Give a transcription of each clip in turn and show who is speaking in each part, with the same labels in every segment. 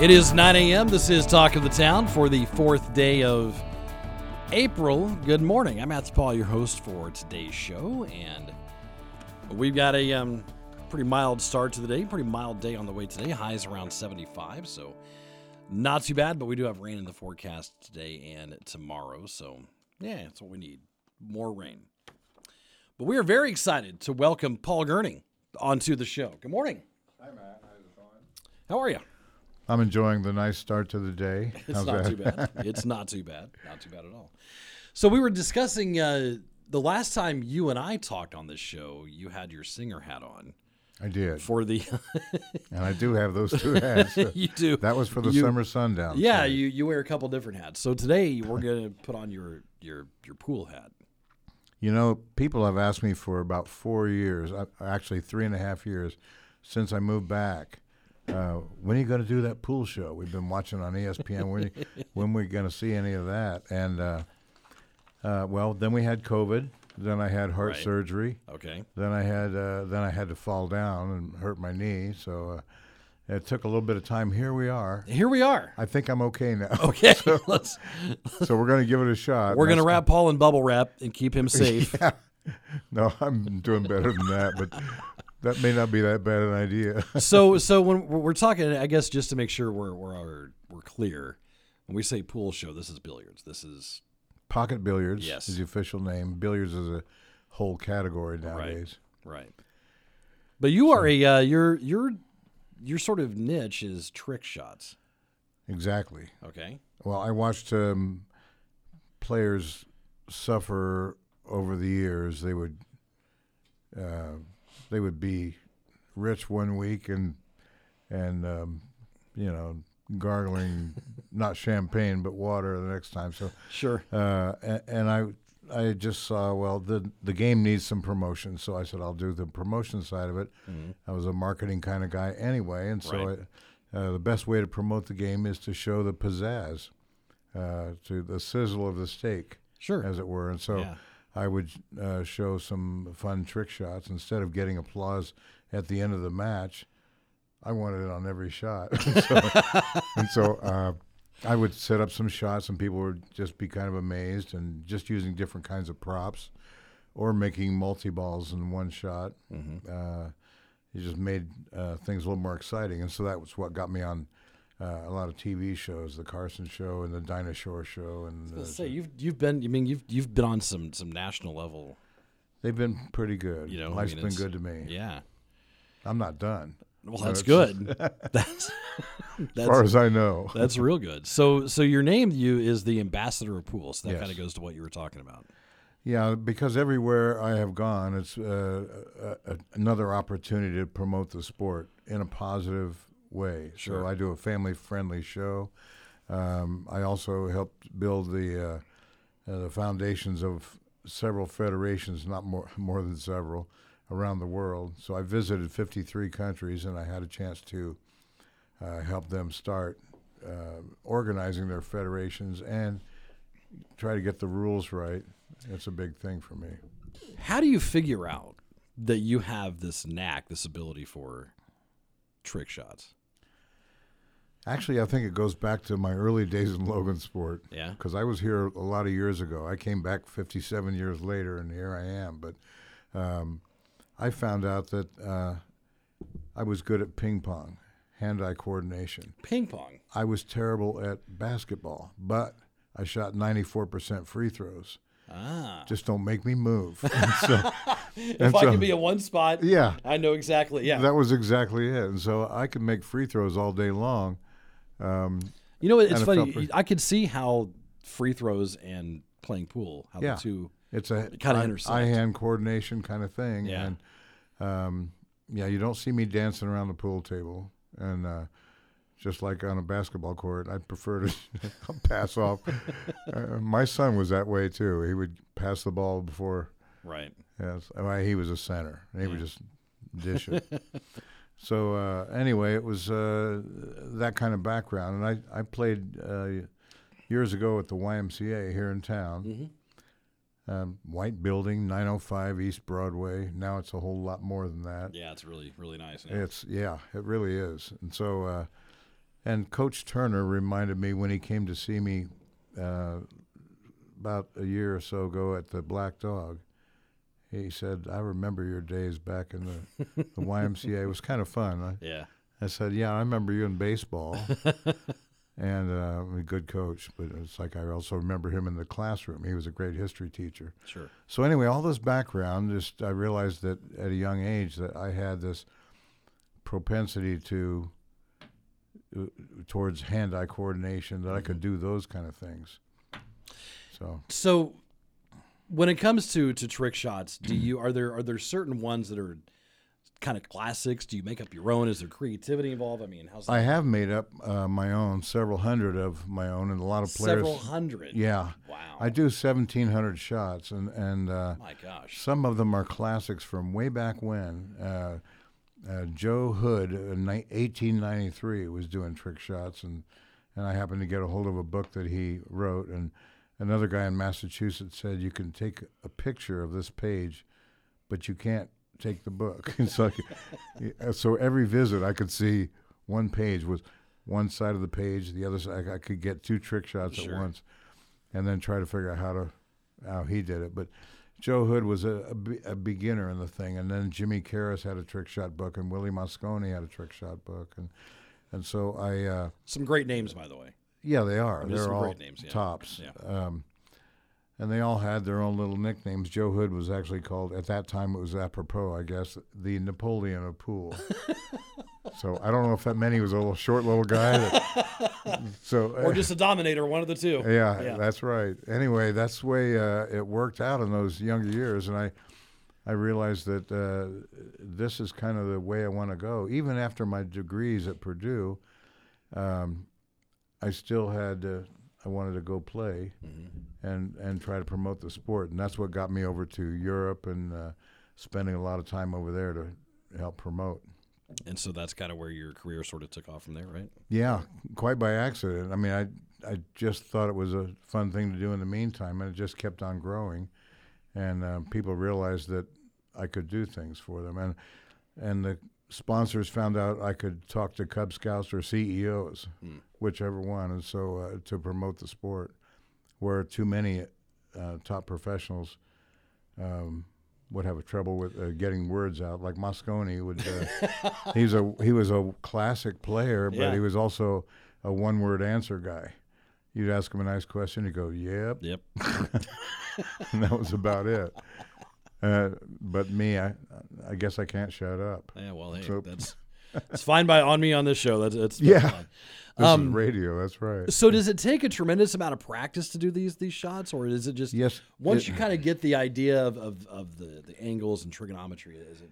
Speaker 1: It is 9 a.m. This is Talk of the Town for the fourth day of April. Good morning. I'm Matthew Paul, your host for today's show, and we've got a um, pretty mild start to the day. Pretty mild day on the way today. Highs around 75, so not too bad. But we do have rain in the forecast today and tomorrow, so yeah, that's what we need. More rain. But we are very excited to welcome Paul Gerni onto the show. Good morning.
Speaker 2: Hi, Matt. How's it going?
Speaker 1: How are you?
Speaker 2: I'm enjoying the nice start to the day.
Speaker 1: It's
Speaker 2: How's
Speaker 1: not
Speaker 2: that?
Speaker 1: too bad. It's not too bad. Not too bad at all. So we were discussing uh, the last time you and I talked on this show. You had your singer hat on
Speaker 2: I did,
Speaker 1: for the.
Speaker 2: and I do have those two hats.
Speaker 1: you do.
Speaker 2: that was for the
Speaker 1: You-
Speaker 2: summer sundown.
Speaker 1: Yeah,
Speaker 2: series.
Speaker 1: you you wear a couple different hats. So today we're gonna put on your your your pool hat.
Speaker 2: You know, people have asked me for about four years, uh, actually three and a half years, since I moved back. Uh, when are you going to do that pool show? We've been watching on ESPN. when, when we going to see any of that? And uh, uh, well, then we had COVID. Then I had heart
Speaker 1: Right.
Speaker 2: surgery.
Speaker 1: Okay.
Speaker 2: Then I had uh, then I had to fall down and hurt my knee. So uh, it took a little bit of time. Here we are.
Speaker 1: Here we are.
Speaker 2: I think I'm okay now.
Speaker 1: Okay. Let's.
Speaker 2: so we're going to give it a shot.
Speaker 1: We're gonna wrap Paul in bubble wrap and keep him safe.
Speaker 2: No, I'm doing better than that, but that may not be that bad an idea.
Speaker 1: so so when we're talking, I guess just to make sure we're we're we're clear. When we say pool show, this is billiards. This is
Speaker 2: Pocket billiards
Speaker 1: Yes.
Speaker 2: is the official name. Billiards is a whole category nowadays.
Speaker 1: Right. right. But you are a uh, your your your sort of niche is trick shots.
Speaker 2: Exactly.
Speaker 1: Okay.
Speaker 2: Well, I watched um, players suffer over the years. They would uh, they would be rich one week and and um, you know gargling not champagne but water the next time. So
Speaker 1: Sure.
Speaker 2: uh, and, and I I just saw well the the game needs some promotion, so I said I'll do the promotion side of it. I was a marketing kind of guy anyway, and so
Speaker 1: Mm-hmm. Right.
Speaker 2: I, uh, the best way to promote the game is to show the pizzazz, uh, to the sizzle of the steak,
Speaker 1: Sure.
Speaker 2: as it were. And so
Speaker 1: Yeah.
Speaker 2: I would uh, show some fun trick shots instead of getting applause at the end of the match. I wanted it on every shot, so, and so uh, I would set up some shots, and people would just be kind of amazed, and just using different kinds of props, or making multi balls in one shot. Uh, it just made uh, things a little more exciting, and so that was what got me on uh, a lot of TV shows, the Carson Show and the Dinah Shore Show, and uh,
Speaker 1: say you've you've been. I mean, you've you've been on some some national level.
Speaker 2: they've been pretty good.
Speaker 1: You know, I
Speaker 2: life's
Speaker 1: mean,
Speaker 2: been good to me.
Speaker 1: Yeah.
Speaker 2: I'm not done,
Speaker 1: Well, that's good. that's
Speaker 2: as far as I know.
Speaker 1: that's real good. So so your name you is the ambassador of pools. That
Speaker 2: Yes.
Speaker 1: kind of goes to what you were talking about.
Speaker 2: Yeah, because everywhere I have gone, it's uh, a, a, another opportunity to promote the sport in a positive way.
Speaker 1: Sure.
Speaker 2: So I do a family-friendly show. Um, I also helped build the uh, uh, the foundations of several federations, not more more than several, around the world. So I visited 53 countries, and I had a chance to uh, help them start uh, organizing their federations and try to get the rules right. It's a big thing for me.
Speaker 1: How do you figure out that you have this knack, this ability for trick shots?
Speaker 2: Actually, I think it goes back to my early days in Logansport.
Speaker 1: Yeah.
Speaker 2: Because I was here a lot of years ago. I came back 57 years later, and here I am. But um, I found out that uh, I was good at ping pong, hand-eye coordination.
Speaker 1: Ping pong.
Speaker 2: I was terrible at basketball, but I shot 94% free throws.
Speaker 1: Ah.
Speaker 2: Just don't make me move. So,
Speaker 1: If I
Speaker 2: so-
Speaker 1: can be a one spot,
Speaker 2: yeah,
Speaker 1: I know exactly. Yeah.
Speaker 2: that was exactly it. And so I could make free throws all day long. Um,
Speaker 1: you know, it's
Speaker 2: it
Speaker 1: funny.
Speaker 2: pretty-
Speaker 1: I could see how free throws and playing pool, how
Speaker 2: Yeah.
Speaker 1: the two.
Speaker 2: It's a
Speaker 1: kinda
Speaker 2: eye-
Speaker 1: intersect.
Speaker 2: eye-hand coordination kind of thing.
Speaker 1: Yeah.
Speaker 2: And um, yeah, you don't see me dancing around the pool table and uh, just like on a basketball court. I prefer to pass off. Uh, my son was that way too. He would pass the ball before.
Speaker 1: Right.
Speaker 2: Yes, well, he was a center. He would just dish it. so uh, anyway, it was uh, that kind of background, and I I played uh, years ago at the YMCA here in town.
Speaker 1: Mm-hmm.
Speaker 2: Um, white building, 905 East Broadway. Now it's a whole lot more than that.
Speaker 1: Yeah, it's really really nice. yeah.
Speaker 2: It's yeah, it really is. And so, uh, and Coach Turner reminded me when he came to see me uh, about a year or so ago at the Black Dog. He said, "I remember your days back in the, the YMCA. It was kind of fun." I,
Speaker 1: Yeah.
Speaker 2: I said, "Yeah, I remember you in baseball." And uh, a good coach, but it's like I also remember him in the classroom. He was a great history teacher.
Speaker 1: Sure.
Speaker 2: So anyway, all this background, just I realized that at a young age that I had this propensity to uh, towards hand-eye coordination that I could do those kind of things. So
Speaker 1: So, when it comes to to trick shots, do you are there are there certain ones that are kind of classics? Do you make up your own? Is there creativity involved? I mean, how's that?
Speaker 2: I have made up uh, my own, several hundred of my own, and a lot of players.
Speaker 1: Several hundred.
Speaker 2: Yeah.
Speaker 1: Wow.
Speaker 2: I do seventeen hundred shots, and and uh,
Speaker 1: My gosh.
Speaker 2: Some of them are classics from way back when. Uh, uh, Joe Hood in 1893 was doing trick shots, and, and I happened to get a hold of a book that he wrote. And another guy in Massachusetts said, You can take a picture of this page, but you can't take the book. it's like, so every visit, I could see one page was one side of the page, the other side, I could get two trick shots
Speaker 1: Sure.
Speaker 2: at once, and then try to figure out how to how he did it. But Joe Hood was a, a, a beginner in the thing, and then Jimmy Caras had a trick shot book, and Willie Mosconi had a trick shot book, and and so I uh,
Speaker 1: Some great names, by the way.
Speaker 2: Yeah they are
Speaker 1: There's
Speaker 2: they're all
Speaker 1: names, yeah.
Speaker 2: tops,
Speaker 1: Yeah.
Speaker 2: um, and they all had their own little nicknames. Joe Hood was actually called at that time it was apropos, I guess, the Napoleon of pool. so I don't know if that meant he was a little short little guy. That, so
Speaker 1: Or just a dominator, one of the two.
Speaker 2: yeah,
Speaker 1: Yeah.
Speaker 2: that's right. Anyway, that's the way uh, it worked out in those younger years, and I, I realized that uh, this is kind of the way I want to go. Even after my degrees at Purdue, um, I still had uh, I wanted to go play and and try to promote the sport, and that's what got me over to Europe and uh, spending a lot of time over there to help promote.
Speaker 1: And so that's kind of where your career sort of took off from there, right?
Speaker 2: Yeah, quite by accident. I mean, I I just thought it was a fun thing to do in the meantime, and it just kept on growing, and uh, people realized that I could do things for them, and and the sponsors found out I could talk to Cub Scouts or CEOs, whichever one, and so uh, to promote the sport, where too many uh, top professionals. Um, would have a trouble with uh, getting words out. Like Mosconi would, uh, he's a he was a classic player, but
Speaker 1: Yeah.
Speaker 2: he was also a one-word answer guy. You'd ask him a nice question, he'd go, "Yep,"
Speaker 1: Yep.
Speaker 2: and that was about it. Uh, but me, I I guess I can't shut up.
Speaker 1: Yeah, well, hey,
Speaker 2: So-
Speaker 1: that's it's fine by on me on this show. That's it's
Speaker 2: Yeah.
Speaker 1: fine.
Speaker 2: This
Speaker 1: Um,
Speaker 2: is radio. That's right.
Speaker 1: So does it take a tremendous amount of practice to do these these shots, or is it just
Speaker 2: Yes,
Speaker 1: once
Speaker 2: it-
Speaker 1: you kind of get the idea of, of, of the, the angles and trigonometry? Is it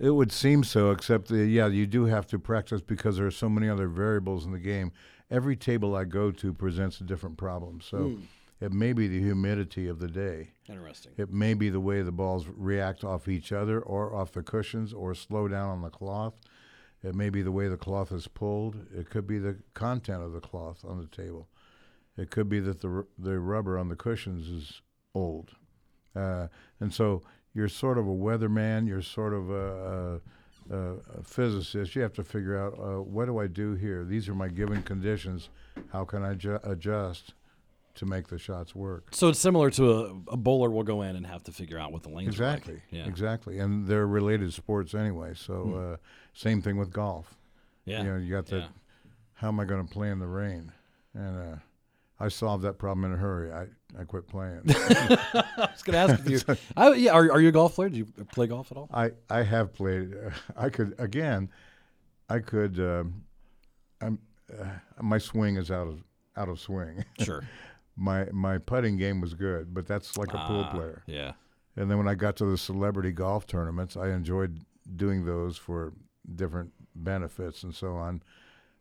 Speaker 2: It would seem so, except the, yeah, you do have to practice because there are so many other variables in the game. Every table I go to presents a different problem. So it may be the humidity of the day.
Speaker 1: interesting?
Speaker 2: It may be the way the balls react off each other or off the cushions or slow down on the cloth. It may be the way the cloth is pulled. It could be the content of the cloth on the table. It could be that the the rubber on the cushions is old, uh, and so you're sort of a weatherman. You're sort of a, a, a, a physicist. You have to figure out uh, what do I do here. These are my given conditions. How can I ju- adjust to make the shots work?
Speaker 1: So it's similar to a, a bowler will go in and have to figure out what the lanes are like.
Speaker 2: Exactly.
Speaker 1: Yeah.
Speaker 2: Exactly. And they're related sports anyway. So uh, same thing with golf.
Speaker 1: Yeah.
Speaker 2: You know, you got that.
Speaker 1: Yeah.
Speaker 2: How am I going to play in the rain? And uh, I solved that problem in a hurry. I, I quit playing.
Speaker 1: I was going to ask you. I, yeah, are, are you a golf player? Do you play golf at all?
Speaker 2: I I have played. Uh, I could again. I could. Um, I'm. Uh, my swing is out of out of swing.
Speaker 1: Sure.
Speaker 2: my my putting game was good, but that's like a pool
Speaker 1: Ah,
Speaker 2: player.
Speaker 1: Yeah.
Speaker 2: And then when I got to the celebrity golf tournaments, I enjoyed doing those for different benefits and so on.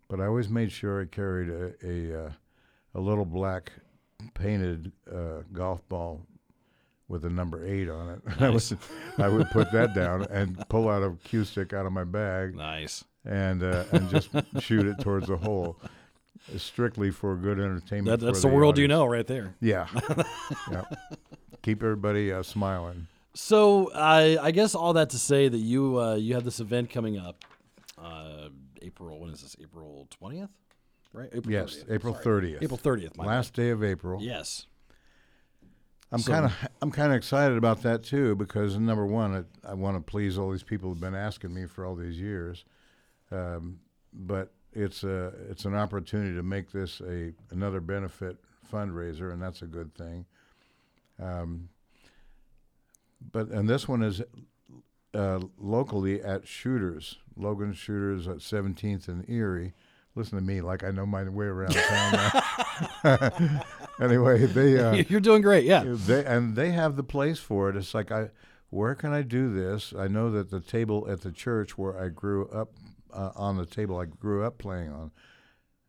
Speaker 2: but I always made sure I carried a a, uh, a little black painted uh, golf ball with a number eight on it. I was I would put that down and pull out a cue stick out of my bag
Speaker 1: Nice.
Speaker 2: and uh, and just shoot it towards the hole, strictly for good entertainment.
Speaker 1: That, that's the, world you know right there.
Speaker 2: Yeah, yeah. Keep everybody uh, smiling.
Speaker 1: So I I guess all that to say that you uh, you have this event coming up, uh, April. When is this? April twentieth, right? April
Speaker 2: Yes,
Speaker 1: 30th.
Speaker 2: April thirtieth.
Speaker 1: April thirtieth.
Speaker 2: last day of April.
Speaker 1: Yes.
Speaker 2: I'm
Speaker 1: So-
Speaker 2: kind of I'm kind of excited about that too because number one, it, I want to please all these people who've been asking me for all these years, um, but it's a it's an opportunity to make this a another benefit fundraiser, and that's a good thing. Um, but and this one is uh, locally at Shooters, Logan Shooters at 17th and Erie. Listen to me, like I know my way around town now. anyway, they. Uh,
Speaker 1: You're doing great. Yeah.
Speaker 2: they and they have the place for it. It's like I, where can I do this? I know that the table at the church where I grew up, uh, on the table I grew up playing on,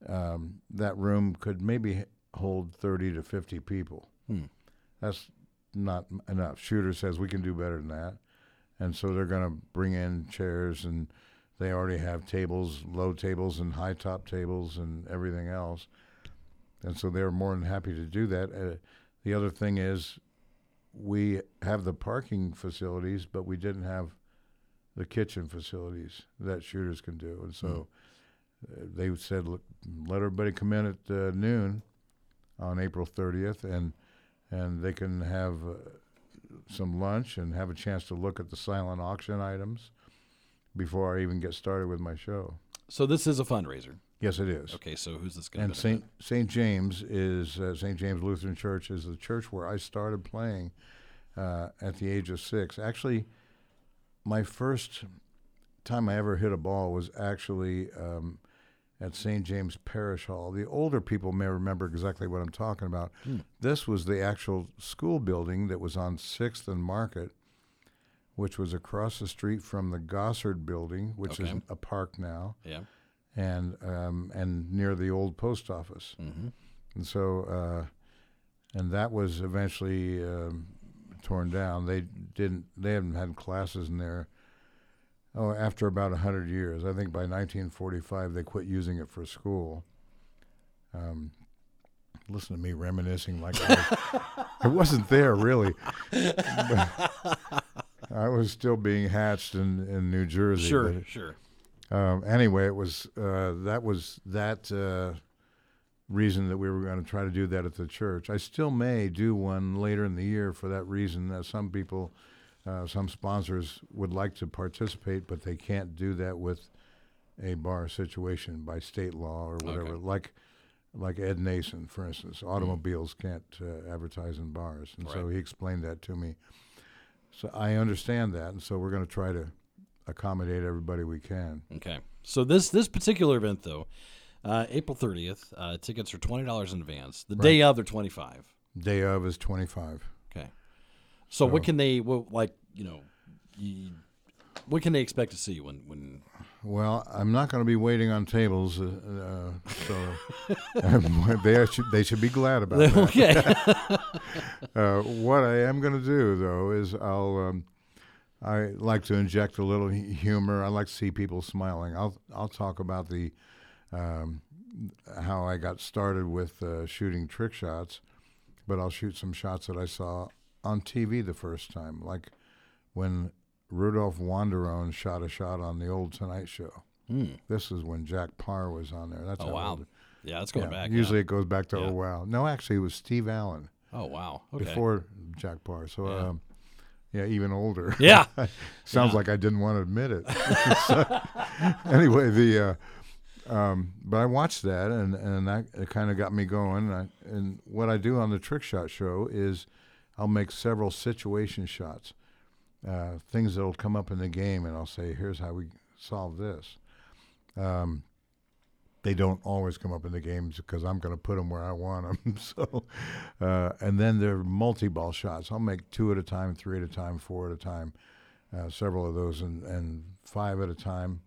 Speaker 2: um, that room could maybe hold thirty to fifty people.
Speaker 1: Hmm.
Speaker 2: That's not enough. Shooter says we can do better than that, and so they're going to bring in chairs and. They already have tables, low tables and high top tables and everything else, and so they're more than happy to do that. Uh, the other thing is, we have the parking facilities, but we didn't have the kitchen facilities that shooters can do, and so uh, they said, "Look, let everybody come in at uh, noon on April 30th, and and they can have uh, some lunch and have a chance to look at the silent auction items before I even get started with my show."
Speaker 1: So this is a fundraiser.
Speaker 2: Yes, it is.
Speaker 1: Okay. So who's this going
Speaker 2: And Saint Saint James is uh, Saint James Lutheran Church is the church where I started playing uh, at the age of six. Actually, my first time I ever hit a ball was actually um, at St. James Parish Hall. The older people may remember exactly what I'm talking about. This was the actual school building that was on Sixth and Market, which was across the street from the Gossard Building, which is a park now
Speaker 1: Yeah.
Speaker 2: and um, and near the old post office.
Speaker 1: Mm-hmm.
Speaker 2: And so, uh, and that was eventually um, torn down. They didn't. They haven't had classes in there. Oh, after about a hundred years, I think by 1945 they quit using it for school. Um, listen to me reminiscing like I, I wasn't there really. I was still being hatched in, in New Jersey.
Speaker 1: Sure.
Speaker 2: but-
Speaker 1: Sure.
Speaker 2: um, anyway, it was uh, that was that uh, reason that we were going to try to do that at the church. I still may do one later in the year for that reason. That some people, uh, some sponsors would like to participate, but they can't do that with a bar situation by state law or whatever.
Speaker 1: Okay.
Speaker 2: Like like Ed Nason, for instance, automobiles can't uh, advertise in bars, and so he explained that to me. So I understand that, and so we're going to try to accommodate everybody we can.
Speaker 1: Okay. So this this particular event though, uh, April thirtieth, uh, tickets are twenty dollars in advance. The day of they're twenty five.
Speaker 2: Day of is 25.
Speaker 1: Okay. So, what can they well, like you know, you, what can they expect to see when when
Speaker 2: Well, I'm not going to be waiting on tables, uh, uh, so they should they should be glad about that.
Speaker 1: okay
Speaker 2: Uh, what I am going to do though is I'll um, I like to inject a little humor. I like to see people smiling. I'll I'll talk about the um, how I got started with uh, shooting trick shots, but I'll shoot some shots that I saw on TV the first time, like when Rudolph Wanderone shot a shot on the old Tonight Show.
Speaker 1: Hmm.
Speaker 2: This is when Jack Paar was on there. That's
Speaker 1: oh wow
Speaker 2: old-
Speaker 1: yeah that's going
Speaker 2: yeah,
Speaker 1: back
Speaker 2: Usually it goes back to
Speaker 1: Yeah.
Speaker 2: oh wow. No, actually it was Steve Allen
Speaker 1: oh wow okay
Speaker 2: before Jack Paar. So
Speaker 1: Yeah.
Speaker 2: um, yeah, even older.
Speaker 1: yeah
Speaker 2: Sounds
Speaker 1: Yeah.
Speaker 2: like I didn't want to admit it. So, anyway, the uh, um, but I watched that and and that kind of got me going. And, I, and what I do on the trick shot show is I'll make several situation shots, uh, things that'll come up in the game, and I'll say, "Here's how we solve this." Um, they don't always come up in the games because I'm going to put them where I want them. so, uh, and then they're multi-ball shots. I'll make two at a time, three at a time, four at a time, uh, several of those, and, and five at a time.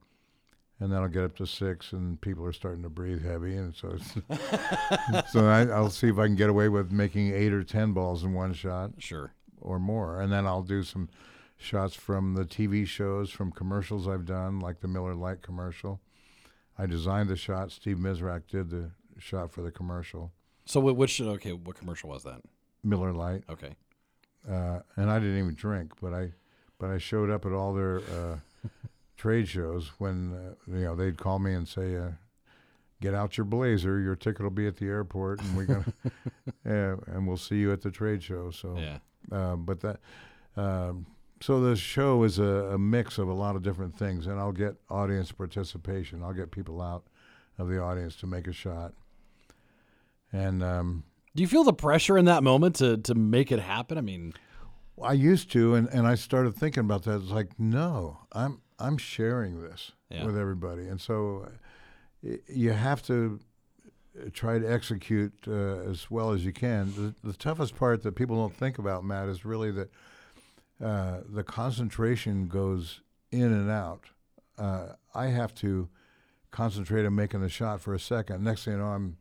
Speaker 2: And then I'll get up to six, and people are starting to breathe heavy, and so it's, so I, I'll see if I can get away with making eight or ten balls in one shot
Speaker 1: Sure.
Speaker 2: or more, and then I'll do some shots from the TV shows, from commercials I've done, like the Miller Lite commercial. I designed the shot. Steve Mizerak did the shot for the commercial.
Speaker 1: So which okay, what commercial was that?
Speaker 2: Miller Lite,
Speaker 1: Okay.
Speaker 2: uh, and I didn't even drink, but I, but I showed up at all their uh, trade shows when uh, you know they'd call me and say, uh, "Get out your blazer. Your ticket will be at the airport, and we're gonna, yeah, and we'll see you at the trade show." So,
Speaker 1: Yeah.
Speaker 2: uh, but that, um, so the show is a, a mix of a lot of different things, and I'll get audience participation. I'll get people out of the audience to make a shot, and um,
Speaker 1: Do you feel the pressure in that moment to to make it happen? I mean,
Speaker 2: I used to, and, and I started thinking about that. It's like, no, I'm I'm sharing this
Speaker 1: Yeah.
Speaker 2: with everybody, and so uh, you have to uh, try to execute uh, as well as you can. The, the toughest part that people don't think about, Matt, is really that uh, the concentration goes in and out. Uh, I have to concentrate on making the shot for a second. Next thing you know, I'm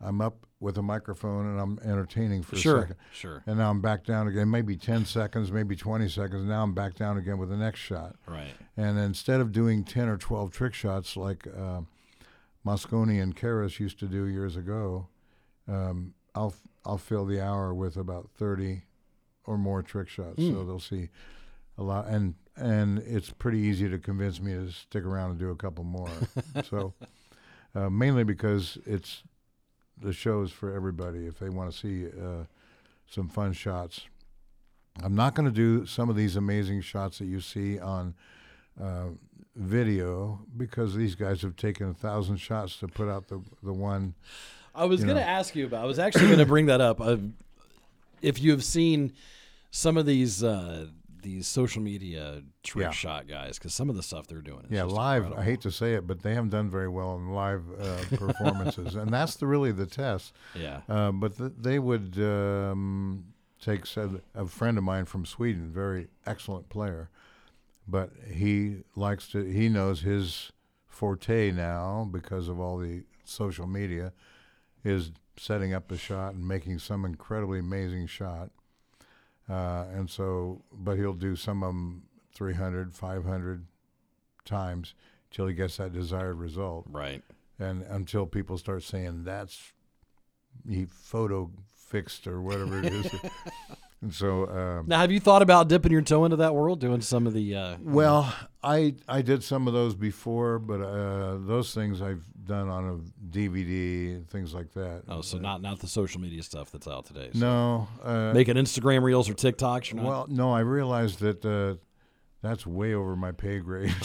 Speaker 2: I'm up with a microphone and I'm entertaining for a
Speaker 1: sure,
Speaker 2: second.
Speaker 1: sure,
Speaker 2: And now I'm back down again, maybe 10 seconds, maybe 20 seconds. Now I'm back down again with the next shot.
Speaker 1: right.
Speaker 2: And instead of doing 10 or 12 trick shots like uh, Mosconi and Caras used to do years ago, um, I'll, I'll fill the hour with about 30 or more trick shots. So they'll see a lot. And, and it's pretty easy to convince me to stick around and do a couple more. so uh, mainly because it's the shows for everybody if they want to see uh, some fun shots. I'm not going to do some of these amazing shots that you see on uh, video because these guys have taken a thousand shots to put out the the one.
Speaker 1: I was going to ask you about. I was actually going to bring that up. Uh, if you have seen some of these uh, these social media trick
Speaker 2: Yeah.
Speaker 1: shot guys, because some of the stuff they're doing. Is
Speaker 2: Yeah, live.
Speaker 1: incredible.
Speaker 2: I hate to say it, but they haven't done very well in live uh, performances, and that's the really the test.
Speaker 1: Yeah.
Speaker 2: Uh, but th- they would um, take said a friend of mine from Sweden, very excellent player, but he likes to. He knows his forte now because of all the social media, is setting up the shot and making some incredibly amazing shot. Uh, and so, but he'll do some of them 300, 500 times till he gets that desired result
Speaker 1: Right.
Speaker 2: and until people start saying that's he photo fixed or whatever it is. and so, um,
Speaker 1: Now, have you thought about dipping your toe into that world, doing some of the? Uh,
Speaker 2: well, I I did some of those before, but uh, those things I've done on a DVD, things like that.
Speaker 1: oh, so not not the social media stuff that's out today. So
Speaker 2: no, uh,
Speaker 1: making Instagram reels or TikToks. Not.
Speaker 2: well, no, I realized that. Uh, that's way over my pay grade.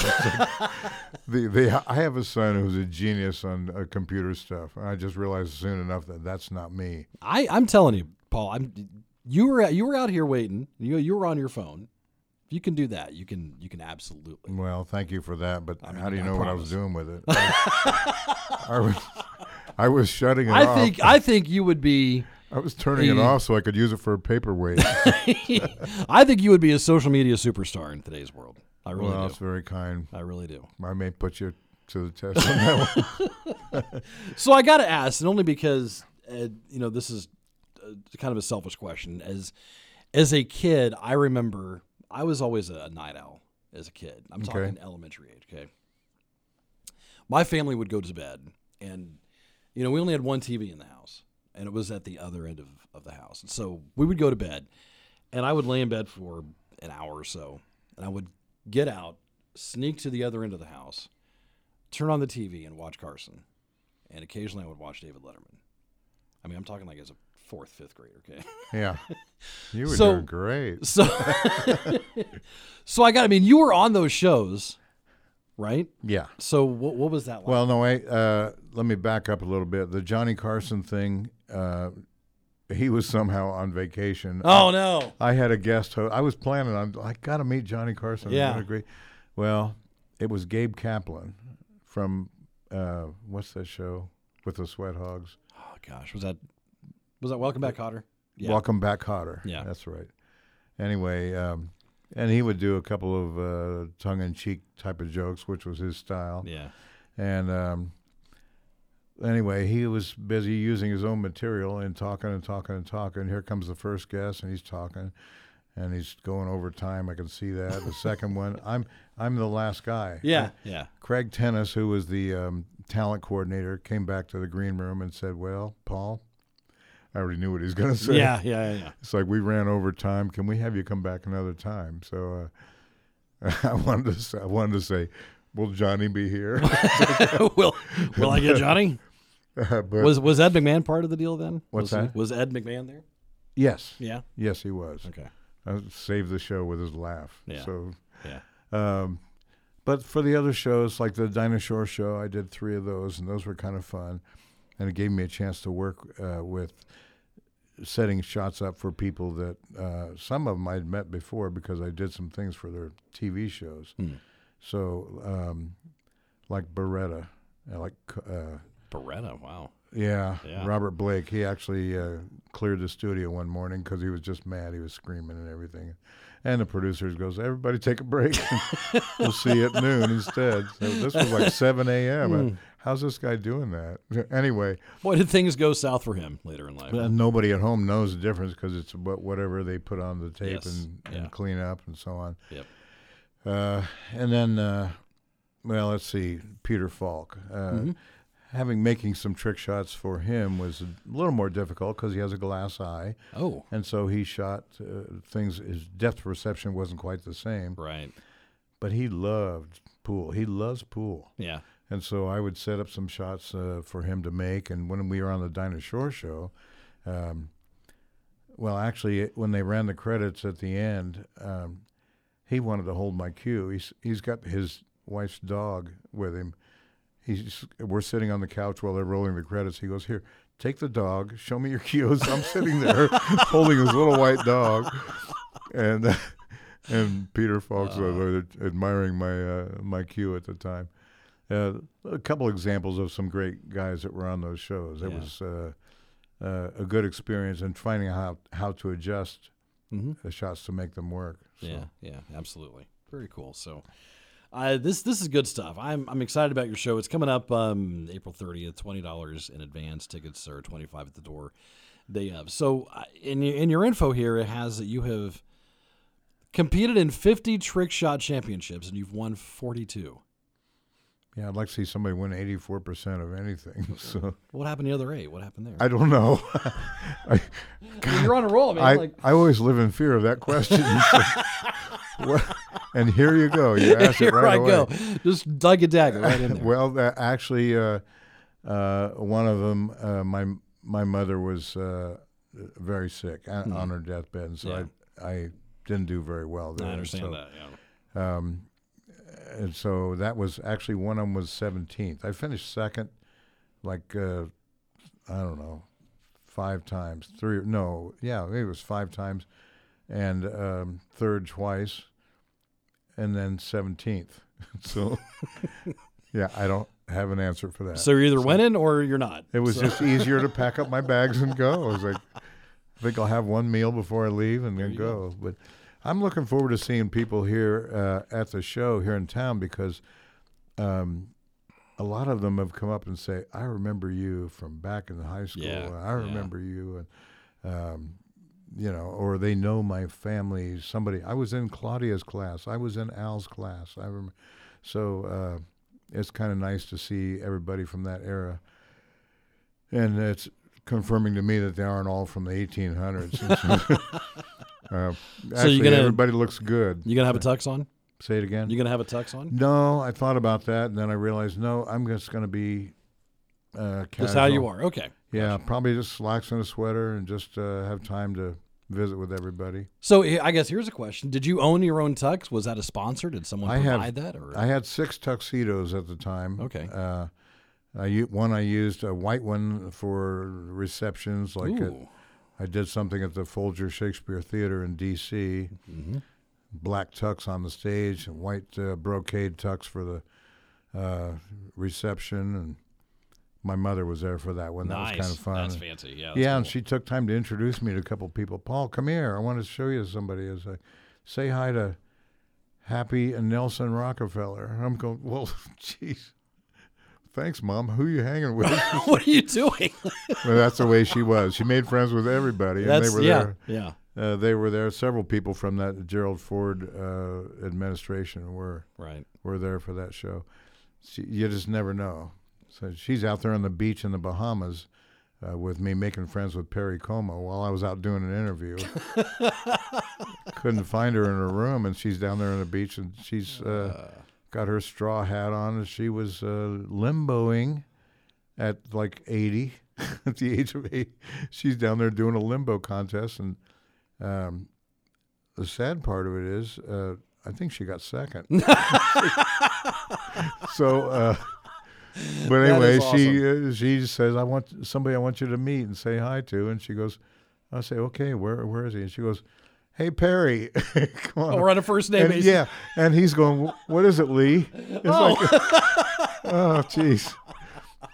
Speaker 2: The, the, I have a son who's a genius on uh, computer stuff. and I just realized soon enough that that's not me.
Speaker 1: I I'm telling you, Paul. I'm you were you were out here waiting. You you were on your phone. If you can do that, you can you can absolutely.
Speaker 2: Well, thank you for that, but
Speaker 1: I mean,
Speaker 2: how do you
Speaker 1: I
Speaker 2: know what I was doing with it? I, was, I was shutting it
Speaker 1: I
Speaker 2: off.
Speaker 1: think I think you would be.
Speaker 2: I was turning it off so I could use it for a paperweight.
Speaker 1: I think you would be a social media superstar in today's world. I really
Speaker 2: well,
Speaker 1: do.
Speaker 2: that's very kind.
Speaker 1: I really do.
Speaker 2: I may put you to the test on that one.
Speaker 1: So I got to ask, and only because uh, you know this is kind of a selfish question. As as a kid, I remember I was always a night owl. As a kid, I'm
Speaker 2: Okay.
Speaker 1: talking elementary age. Okay, my family would go to bed, and you know we only had one TV in the house, and it was at the other end of, of the house. And so we would go to bed, and I would lay in bed for an hour or so, and I would get out, sneak to the other end of the house, turn on the TV, and watch Carson and occasionally I would watch David Letterman. I mean, I'm talking like as a fourth, fifth grader. Okay,
Speaker 2: yeah, you were
Speaker 1: So-
Speaker 2: doing great.
Speaker 1: so so I got. I mean, you were on those shows, right?
Speaker 2: Yeah.
Speaker 1: So what, what was that like?
Speaker 2: Well, no, wait. Uh, let me back up a little bit. The Johnny Carson thing. Uh, he was somehow on vacation.
Speaker 1: oh no,
Speaker 2: I had a guest host. I was planning on. I got to meet Johnny Carson.
Speaker 1: Yeah.
Speaker 2: I agree. Well, it was Gabe Kaplan from uh, what's that show with the Sweat Hogs?
Speaker 1: oh gosh, was that was that Welcome Back, Kotter? Yeah.
Speaker 2: Welcome back, Kotter.
Speaker 1: Yeah.
Speaker 2: that's right. Anyway, um, and he would do a couple of uh, tongue-in-cheek type of jokes, which was his style.
Speaker 1: Yeah.
Speaker 2: And um, anyway, he was busy using his own material and talking and talking and talking. Here comes the first guest, and he's talking, and he's going over time. I can see that. The second one, I'm I'm the last guy.
Speaker 1: Yeah. Yeah.
Speaker 2: Craig Tennis, who was the um, talent coordinator, came back to the green room and said, "Well, Paul." I already knew what he was going to say.
Speaker 1: Yeah. Yeah. Yeah.
Speaker 2: It's like we ran over time. Can we have you come back another time? So uh, I wanted to say, I wanted to say, will Johnny be here?
Speaker 1: will Will I get Johnny?
Speaker 2: Uh, but
Speaker 1: Was Was Ed McMahon part of the deal then?
Speaker 2: What's
Speaker 1: was,
Speaker 2: that?
Speaker 1: Was Ed McMahon there?
Speaker 2: yes,
Speaker 1: Yeah.
Speaker 2: yes, he was.
Speaker 1: Okay.
Speaker 2: I saved the show with his laugh.
Speaker 1: Yeah.
Speaker 2: So,
Speaker 1: Yeah.
Speaker 2: um, but for the other shows, like the Dinah Shore Show, I did three of those, and those were kind of fun, and it gave me a chance to work uh, with setting shots up for people that uh, some of them I'd met before because I did some things for their TV shows.
Speaker 1: Hmm.
Speaker 2: So, um, like Baretta, uh, like uh,
Speaker 1: Baretta. Wow.
Speaker 2: Yeah,
Speaker 1: Yeah.
Speaker 2: Robert Blake. He actually uh, cleared the studio one morning because he was just mad. He was screaming and everything. And the producers goes, "Everybody take a break. we'll see you at noon instead." So this was like 7 a.m.
Speaker 1: Hmm.
Speaker 2: How's this guy doing that? Anyway,
Speaker 1: Boy, did things go south for him later in life.
Speaker 2: nobody at home knows the difference because it's what whatever they put on the tape
Speaker 1: Yes.
Speaker 2: and, and
Speaker 1: Yeah.
Speaker 2: clean up and so on.
Speaker 1: Yep.
Speaker 2: Uh, and then, uh, well, let's see, Peter Falk. Uh,
Speaker 1: Mm-hmm.
Speaker 2: Having making some trick shots for him was a little more difficult because he has a glass eye,
Speaker 1: Oh.
Speaker 2: and so he shot uh, things. His depth perception wasn't quite the same,
Speaker 1: Right.
Speaker 2: but he loved pool. He loves pool,
Speaker 1: Yeah.
Speaker 2: and so I would set up some shots uh, for him to make. And when we were on the Dinah Shore show, um, well, actually, when they ran the credits at the end, um, he wanted to hold my cue. He's he's got his wife's dog with him. He's we're sitting on the couch while they're rolling the credits. He goes, "Here, take the dog. Show me your cues." I'm sitting there holding his little white dog, and and Peter Falk's uh, admiring my uh, my cue at the time. Uh, a couple examples of some great guys that were on those shows. It
Speaker 1: Yeah.
Speaker 2: was uh, uh, a good experience and finding out how, how to adjust
Speaker 1: Mm-hmm.
Speaker 2: the shots to make them work. So.
Speaker 1: Yeah, yeah, absolutely. Very cool. So, uh, this this is good stuff. I'm I'm excited about your show. It's coming up um, April 30th. Twenty dollars in advance. Tickets are 25 at the door. Day of. So, uh, in in your info here, it has that you have competed in 50 trick shot championships and you've won 42.
Speaker 2: Yeah, I'd like to see somebody win 84% of anything. So
Speaker 1: What happened to the other eight? What happened there?
Speaker 2: I don't know. I,
Speaker 1: You're on a roll, man.
Speaker 2: I,
Speaker 1: like,
Speaker 2: I always live in fear of that question. So, what- and here you go. You asked it
Speaker 1: here
Speaker 2: right
Speaker 1: I
Speaker 2: away.
Speaker 1: go. Just like a dagger right in there.
Speaker 2: Well, uh, actually, uh, uh, one of them, uh, my my mother was uh, very sick uh, on her deathbed, and so.
Speaker 1: Yeah.
Speaker 2: I I didn't do very well there.
Speaker 1: I understand
Speaker 2: so,
Speaker 1: that. Yeah.
Speaker 2: Um, and so that was actually one of them was 17th. I finished second, like uh, I don't know, five times. Three, no, yeah, maybe it was five times, and um, third twice, and then 17th. so, yeah, I don't have an answer for that.
Speaker 1: So you're either winning or you're not.
Speaker 2: It was
Speaker 1: So-
Speaker 2: just easier to pack up my bags and go. I was like, I think I'll have one meal before I leave and then
Speaker 1: you
Speaker 2: go. But I'm looking forward to seeing people here uh, at the show here in town because um, a lot of them have come up and say, "I remember you from back in high school.
Speaker 1: Yeah,
Speaker 2: I
Speaker 1: yeah.
Speaker 2: remember you," and um, you know, or they know my family. Somebody, I was in Claudia's class. I was in Al's class. I remember. So uh, it's kind of nice to see everybody from that era, and it's confirming to me that they aren't all from the 1800s. uh, actually,
Speaker 1: you're gonna-
Speaker 2: everybody looks good.
Speaker 1: You gonna have a tux on?
Speaker 2: Say it again.
Speaker 1: You gonna have a tux on?
Speaker 2: no, I thought about that, and then I realized no, I'm just going to be uh,
Speaker 1: Just how you are. Okay.
Speaker 2: Yeah, probably just slacks and a sweater, and just uh, have time to visit with everybody.
Speaker 1: So I guess here's a question: Did you own your own tux? Was that a sponsor? Did someone
Speaker 2: I have-
Speaker 1: provide that? Or
Speaker 2: I had six tuxedos at the time.
Speaker 1: Okay.
Speaker 2: Uh, I one I used a white one for receptions, like
Speaker 1: Ooh.
Speaker 2: I did something at the Folger Shakespeare Theater in D.C.
Speaker 1: Mm-hmm.
Speaker 2: Black tux on the stage, and white uh, brocade tux for the uh, reception, and my mother was there for that one. That was kind of fun.
Speaker 1: That's fancy. Yeah. That's
Speaker 2: yeah, and she took time to introduce me to a couple people. Paul, come here. I want to show you somebody. As I, say hi to Happy and Nelson Rockefeller. I'm going, well, jeez. Thanks, Mom. Who you hanging with?
Speaker 1: what are you doing?
Speaker 2: well, that's the way she was. She made friends with everybody, and
Speaker 1: That's
Speaker 2: they were
Speaker 1: yeah,
Speaker 2: there.
Speaker 1: yeah,
Speaker 2: Uh, they were there. Several people from that Gerald Ford uh, administration were
Speaker 1: right.
Speaker 2: were there for that show. She, you just never know. So she's out there on the beach in the Bahamas uh, with me, making friends with Perry Como while I was out doing an interview. Couldn't find her in her room, and she's down there on the beach, and she's uh, got her straw hat on, and she was uh, limboing at like 80, at the age of 80. She's down there doing a limbo contest, and um, the sad part of it is, uh, I think she got second. so, uh, but anyway,
Speaker 1: is
Speaker 2: she uh, she says, "I want somebody I want you to meet and say hi to," and she goes, "I say, okay, where where is he?" And she goes, "Hey, Perry, come on."
Speaker 1: Oh, we're on a first name
Speaker 2: and,
Speaker 1: basis.
Speaker 2: yeah, and he's going, "What is it, Lee?" It's
Speaker 1: Oh.
Speaker 2: like, oh, jeez.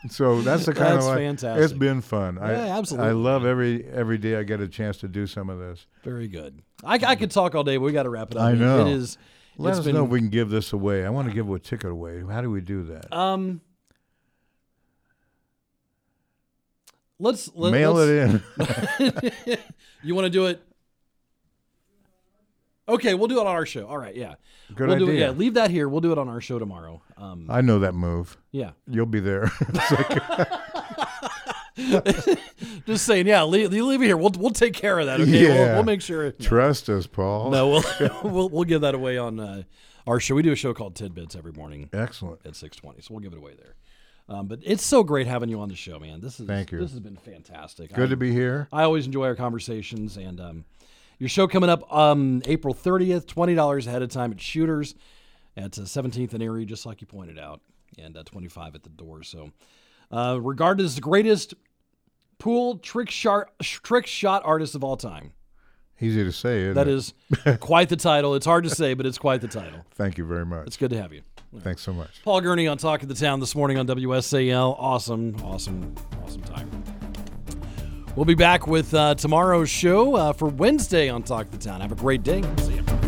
Speaker 2: So that's the kind
Speaker 1: That's
Speaker 2: of like,
Speaker 1: fantastic.
Speaker 2: It's been fun. I,
Speaker 1: Yeah, absolutely.
Speaker 2: I love every every day I get a chance to do some of this.
Speaker 1: Very good. I, I could talk all day, but we got to wrap it up.
Speaker 2: I know.
Speaker 1: It is.
Speaker 2: Let
Speaker 1: it's
Speaker 2: us
Speaker 1: been,
Speaker 2: know if we can give this away. I want to give a ticket away. How do we do that?
Speaker 1: Um. Let's let,
Speaker 2: Mail
Speaker 1: let's,
Speaker 2: it in.
Speaker 1: You want to do it? Okay, we'll do it on our show. All right, yeah.
Speaker 2: Good
Speaker 1: we'll Do it,
Speaker 2: idea.
Speaker 1: yeah, leave that here. We'll do it on our show tomorrow. Um,
Speaker 2: I know that move.
Speaker 1: yeah.
Speaker 2: You'll be there.
Speaker 1: Just saying, yeah. Leave, leave it here. We'll we'll take care of that. Okay, we'll, we'll make sure.
Speaker 2: Trust us, Paul.
Speaker 1: No, we'll we'll we'll give that away on uh, our show. We do a show called Tidbits every morning
Speaker 2: Excellent.
Speaker 1: at six twenty, so we'll give it away there. Um, but it's so great having you on the show, man. This is
Speaker 2: Thank you.
Speaker 1: This has been fantastic.
Speaker 2: Good
Speaker 1: I,
Speaker 2: to be here.
Speaker 1: I always enjoy our conversations, and um, your show coming up um, April thirtieth. Twenty dollars ahead of time at Shooters at Seventeenth and Erie, just like you pointed out, and uh, twenty five at the door. So, uh, regarded as the greatest pool trick shot trick shot artist of all time.
Speaker 2: Easy to say. Isn't
Speaker 1: That
Speaker 2: it?
Speaker 1: is quite the title. It's hard to say, but it's quite the title.
Speaker 2: Thank you very much.
Speaker 1: It's good to have you.
Speaker 2: Thanks so much.
Speaker 1: Paul Gerni on Talk of the Town this morning on WSAL. Awesome, awesome, awesome time. We'll be back with uh, tomorrow's show uh, for Wednesday on Talk the Town. Have a great day. See you.